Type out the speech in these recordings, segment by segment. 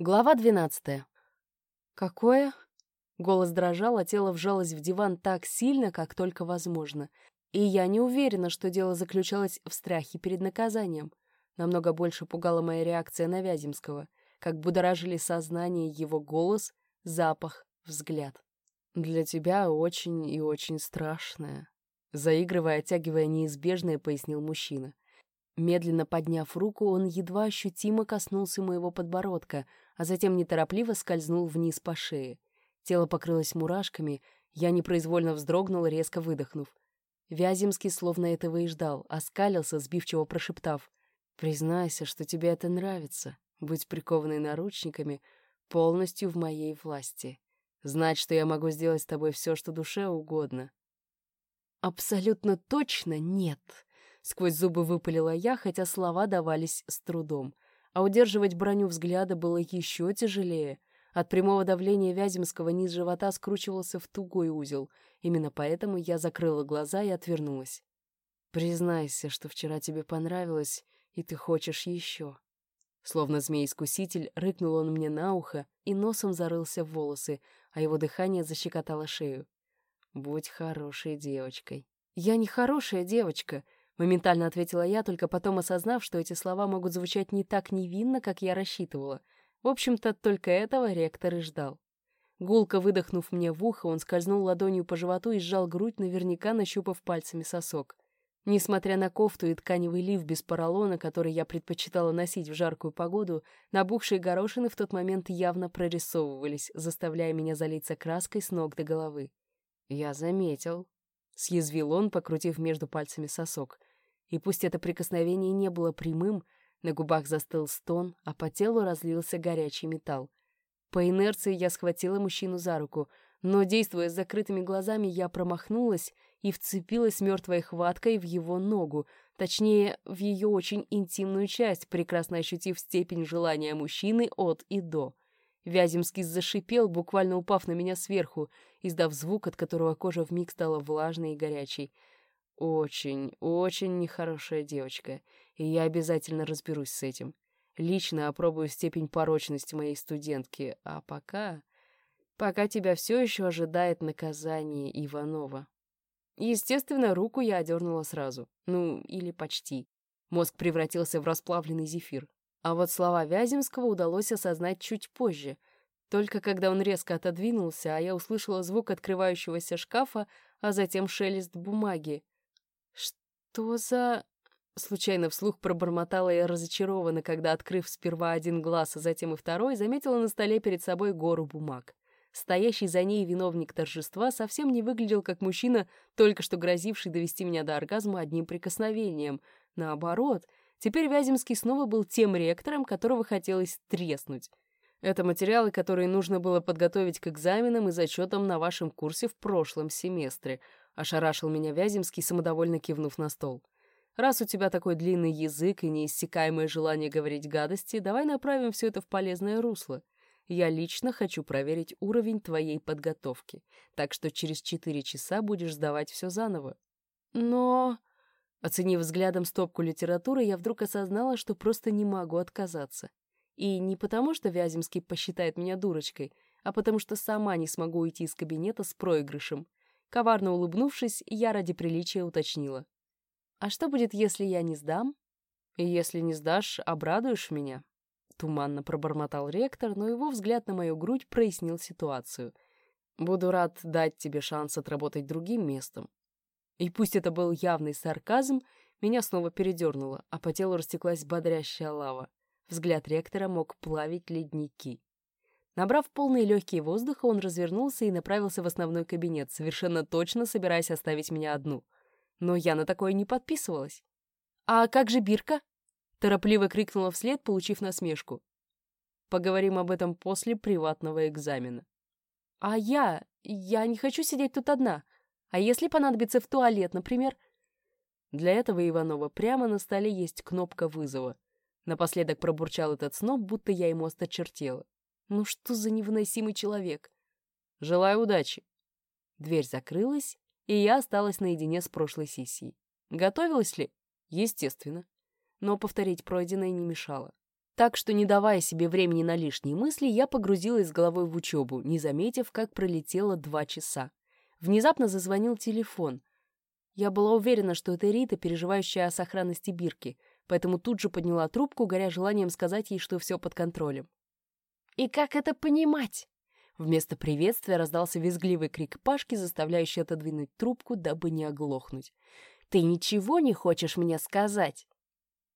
Глава двенадцатая. «Какое?» Голос дрожал, а тело вжалось в диван так сильно, как только возможно. И я не уверена, что дело заключалось в страхе перед наказанием. Намного больше пугала моя реакция на Вяземского, как будоражили сознание его голос, запах, взгляд. «Для тебя очень и очень страшное», — заигрывая, оттягивая неизбежное, пояснил мужчина. Медленно подняв руку, он едва ощутимо коснулся моего подбородка, а затем неторопливо скользнул вниз по шее. Тело покрылось мурашками, я непроизвольно вздрогнул, резко выдохнув. Вяземский словно этого и ждал, оскалился, сбивчиво прошептав. «Признайся, что тебе это нравится, быть прикованной наручниками, полностью в моей власти. Знать, что я могу сделать с тобой все, что душе угодно». «Абсолютно точно нет», Сквозь зубы выпалила я, хотя слова давались с трудом. А удерживать броню взгляда было еще тяжелее. От прямого давления Вяземского низ живота скручивался в тугой узел. Именно поэтому я закрыла глаза и отвернулась. «Признайся, что вчера тебе понравилось, и ты хочешь еще». Словно змей-искуситель, рыкнул он мне на ухо и носом зарылся в волосы, а его дыхание защекотало шею. «Будь хорошей девочкой». «Я не хорошая девочка», Моментально ответила я, только потом осознав, что эти слова могут звучать не так невинно, как я рассчитывала. В общем-то, только этого ректор и ждал. Гулко выдохнув мне в ухо, он скользнул ладонью по животу и сжал грудь, наверняка нащупав пальцами сосок. Несмотря на кофту и тканевый лиф без поролона, который я предпочитала носить в жаркую погоду, набухшие горошины в тот момент явно прорисовывались, заставляя меня залиться краской с ног до головы. «Я заметил», — съязвил он, покрутив между пальцами сосок. И пусть это прикосновение не было прямым, на губах застыл стон, а по телу разлился горячий металл. По инерции я схватила мужчину за руку, но, действуя с закрытыми глазами, я промахнулась и вцепилась мертвой хваткой в его ногу, точнее, в ее очень интимную часть, прекрасно ощутив степень желания мужчины от и до. Вяземский зашипел, буквально упав на меня сверху, издав звук, от которого кожа вмиг стала влажной и горячей. Очень, очень нехорошая девочка, и я обязательно разберусь с этим. Лично опробую степень порочности моей студентки, а пока... Пока тебя все еще ожидает наказание Иванова. Естественно, руку я одернула сразу. Ну, или почти. Мозг превратился в расплавленный зефир. А вот слова Вяземского удалось осознать чуть позже. Только когда он резко отодвинулся, а я услышала звук открывающегося шкафа, а затем шелест бумаги. «Что за...» Случайно вслух пробормотала я разочарованно, когда, открыв сперва один глаз, а затем и второй, заметила на столе перед собой гору бумаг. Стоящий за ней виновник торжества совсем не выглядел как мужчина, только что грозивший довести меня до оргазма одним прикосновением. Наоборот — Теперь Вяземский снова был тем ректором, которого хотелось треснуть. Это материалы, которые нужно было подготовить к экзаменам и зачетам на вашем курсе в прошлом семестре, ошарашил меня Вяземский, самодовольно кивнув на стол. Раз у тебя такой длинный язык и неиссякаемое желание говорить гадости, давай направим все это в полезное русло. Я лично хочу проверить уровень твоей подготовки, так что через четыре часа будешь сдавать все заново. Но... Оценив взглядом стопку литературы, я вдруг осознала, что просто не могу отказаться. И не потому, что Вяземский посчитает меня дурочкой, а потому что сама не смогу уйти из кабинета с проигрышем. Коварно улыбнувшись, я ради приличия уточнила. «А что будет, если я не сдам?» «Если не сдашь, обрадуешь меня?» Туманно пробормотал ректор, но его взгляд на мою грудь прояснил ситуацию. «Буду рад дать тебе шанс отработать другим местом, и пусть это был явный сарказм, меня снова передернуло, а по телу растеклась бодрящая лава. Взгляд ректора мог плавить ледники. Набрав полные легкие воздуха, он развернулся и направился в основной кабинет, совершенно точно собираясь оставить меня одну. Но я на такое не подписывалась. «А как же Бирка?» — торопливо крикнула вслед, получив насмешку. «Поговорим об этом после приватного экзамена». «А я? Я не хочу сидеть тут одна. А если понадобится в туалет, например? Для этого Иванова прямо на столе есть кнопка вызова. Напоследок пробурчал этот сноб, будто я ему осточертела. Ну что за невыносимый человек? Желаю удачи. Дверь закрылась, и я осталась наедине с прошлой сессией. Готовилась ли? Естественно. Но повторить пройденное не мешало. Так что, не давая себе времени на лишние мысли, я погрузилась головой в учебу, не заметив, как пролетело два часа. Внезапно зазвонил телефон. Я была уверена, что это Рита, переживающая о сохранности Бирки, поэтому тут же подняла трубку, горя желанием сказать ей, что все под контролем. «И как это понимать?» Вместо приветствия раздался визгливый крик Пашки, заставляющий отодвинуть трубку, дабы не оглохнуть. «Ты ничего не хочешь мне сказать?»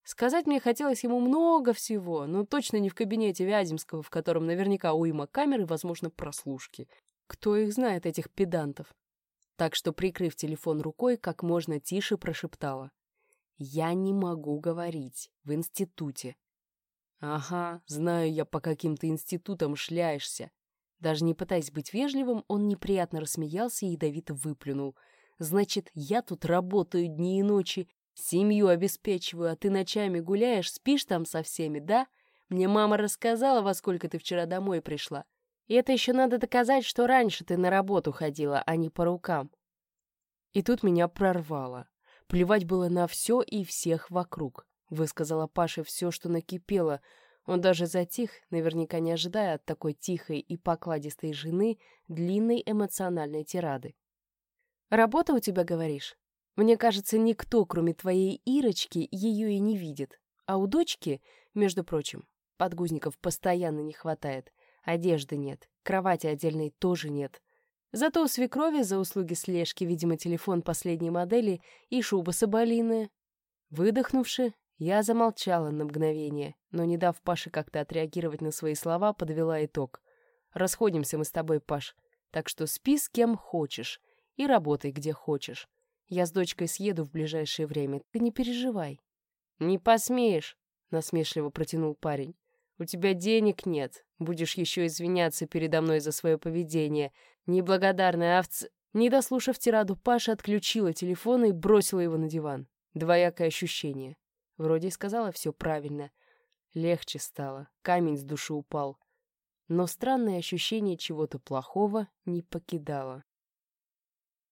Сказать мне хотелось ему много всего, но точно не в кабинете Вяземского, в котором наверняка уйма камер и, возможно, прослушки. Кто их знает, этих педантов? Так что, прикрыв телефон рукой, как можно тише прошептала. «Я не могу говорить. В институте». «Ага, знаю я, по каким ты институтам шляешься». Даже не пытаясь быть вежливым, он неприятно рассмеялся и ядовито выплюнул. «Значит, я тут работаю дни и ночи, Семью обеспечиваю, а ты ночами гуляешь, спишь там со всеми, да? Мне мама рассказала, во сколько ты вчера домой пришла. И это еще надо доказать, что раньше ты на работу ходила, а не по рукам. И тут меня прорвало. Плевать было на все и всех вокруг. Высказала Паше все, что накипело. Он даже затих, наверняка не ожидая от такой тихой и покладистой жены длинной эмоциональной тирады. «Работа у тебя, говоришь?» Мне кажется, никто, кроме твоей Ирочки, ее и не видит. А у дочки, между прочим, подгузников постоянно не хватает. Одежды нет, кровати отдельной тоже нет. Зато у свекрови за услуги слежки, видимо, телефон последней модели и шуба соболиная. Выдохнувши, я замолчала на мгновение, но, не дав Паше как-то отреагировать на свои слова, подвела итог. «Расходимся мы с тобой, Паш, так что спи с кем хочешь и работай где хочешь. Я с дочкой съеду в ближайшее время, ты не переживай». «Не посмеешь», — насмешливо протянул парень. «У тебя денег нет. Будешь еще извиняться передо мной за свое поведение. Неблагодарная овца...» Не дослушав тираду, Паша отключила телефон и бросила его на диван. Двоякое ощущение. Вроде сказала все правильно. Легче стало, камень с души упал. Но странное ощущение чего-то плохого не покидало.